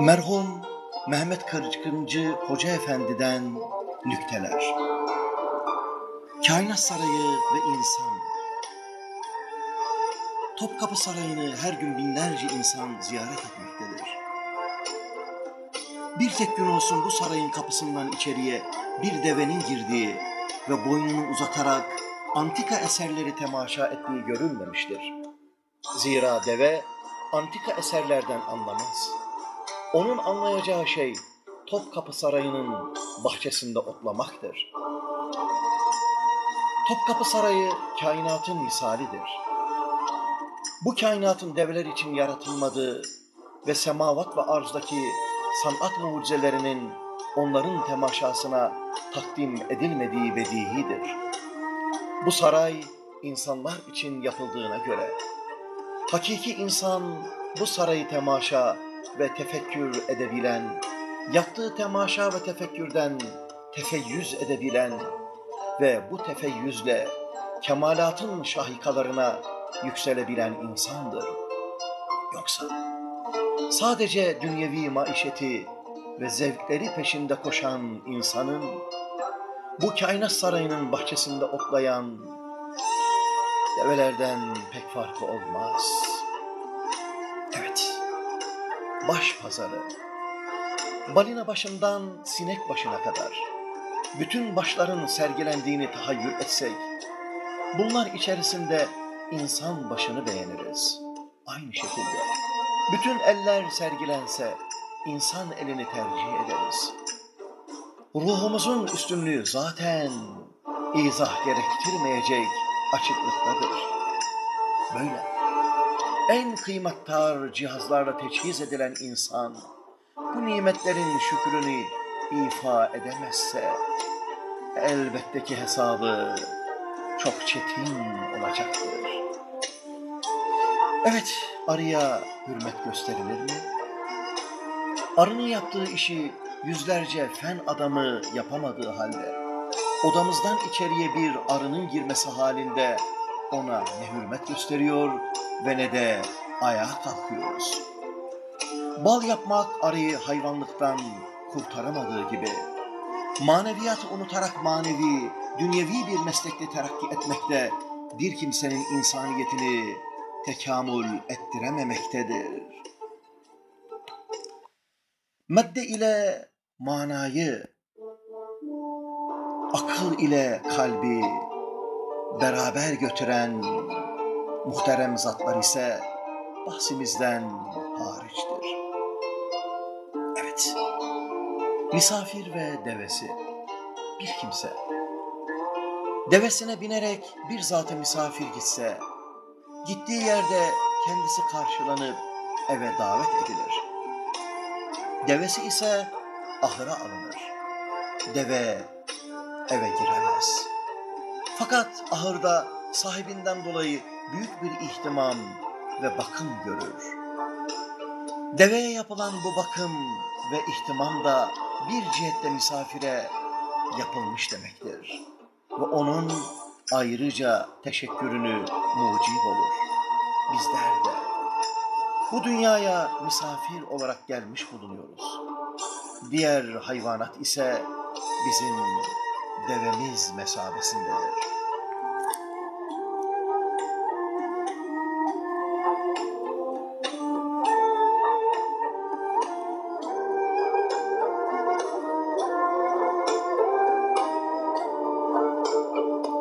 Merhum Mehmet Kırıkıncı Hoca Efendi'den nükteler. Kainat Sarayı ve insan. Topkapı Sarayı'nı her gün binlerce insan ziyaret etmektedir. Bir tek gün olsun bu sarayın kapısından içeriye bir devenin girdiği ve boynunu uzatarak antika eserleri temaşa ettiği görülmemiştir. Zira deve antika eserlerden anlamaz. Onun anlayacağı şey Topkapı Sarayı'nın bahçesinde otlamaktır. Topkapı Sarayı kainatın misalidir. Bu kainatın develer için yaratılmadığı ve semavat ve arzdaki sanat mucizelerinin onların temaşasına takdim edilmediği bedihidir. Bu saray insanlar için yapıldığına göre hakiki insan bu sarayı temaşa ve tefekkür edebilen, yaptığı temaşa ve tefekkürden tefeyyüz edebilen ve bu tefeyyüzle kemalatın şahikalarına yükselebilen insandır. Yoksa sadece dünyevi maişeti ve zevkleri peşinde koşan insanın bu kainat sarayının bahçesinde otlayan develerden pek farkı olmaz. Evet, baş pazarı, balina başından sinek başına kadar bütün başların sergilendiğini tahayyül etsek, bunlar içerisinde insan başını beğeniriz. Aynı şekilde bütün eller sergilense insan elini tercih ederiz. Ruhumuzun üstünlüğü zaten izah gerektirmeyecek açıklıktadır. Böyle en kıymettar cihazlarla teçhiz edilen insan bu nimetlerin şükrünü ifa edemezse elbette ki hesabı çok çetin olacaktır. Evet, arıya hürmet gösterilir mi? Arının yaptığı işi yüzlerce fen adamı yapamadığı halde odamızdan içeriye bir arının girmesi halinde ona ne hürmet gösteriyor ve ne de ayağa kalkıyoruz. Bal yapmak arıyı hayvanlıktan kurtaramadığı gibi maneviyatı unutarak manevi, dünyevi bir meslekte terakki etmekte bir kimsenin insaniyetini tekamül ettirememektedir. Madde ile manayı, akıl ile kalbi beraber götüren muhterem zatlar ise bahsimizden hariçtir. Evet, misafir ve devesi bir kimse devesine binerek bir zata misafir gitse, gittiği yerde kendisi karşılanıp eve davet edilir. Devesi ise ahıra alınır. Deve eve giremez. Fakat ahırda sahibinden dolayı büyük bir ihtimam ve bakım görür. Deveye yapılan bu bakım ve ihtimam da bir cihette misafire yapılmış demektir. Ve onun ayrıca teşekkürünü mucib olur. Bizler de bu dünyaya misafir olarak gelmiş bulunuyoruz. Diğer hayvanat ise bizim devemiz mesabesindedir.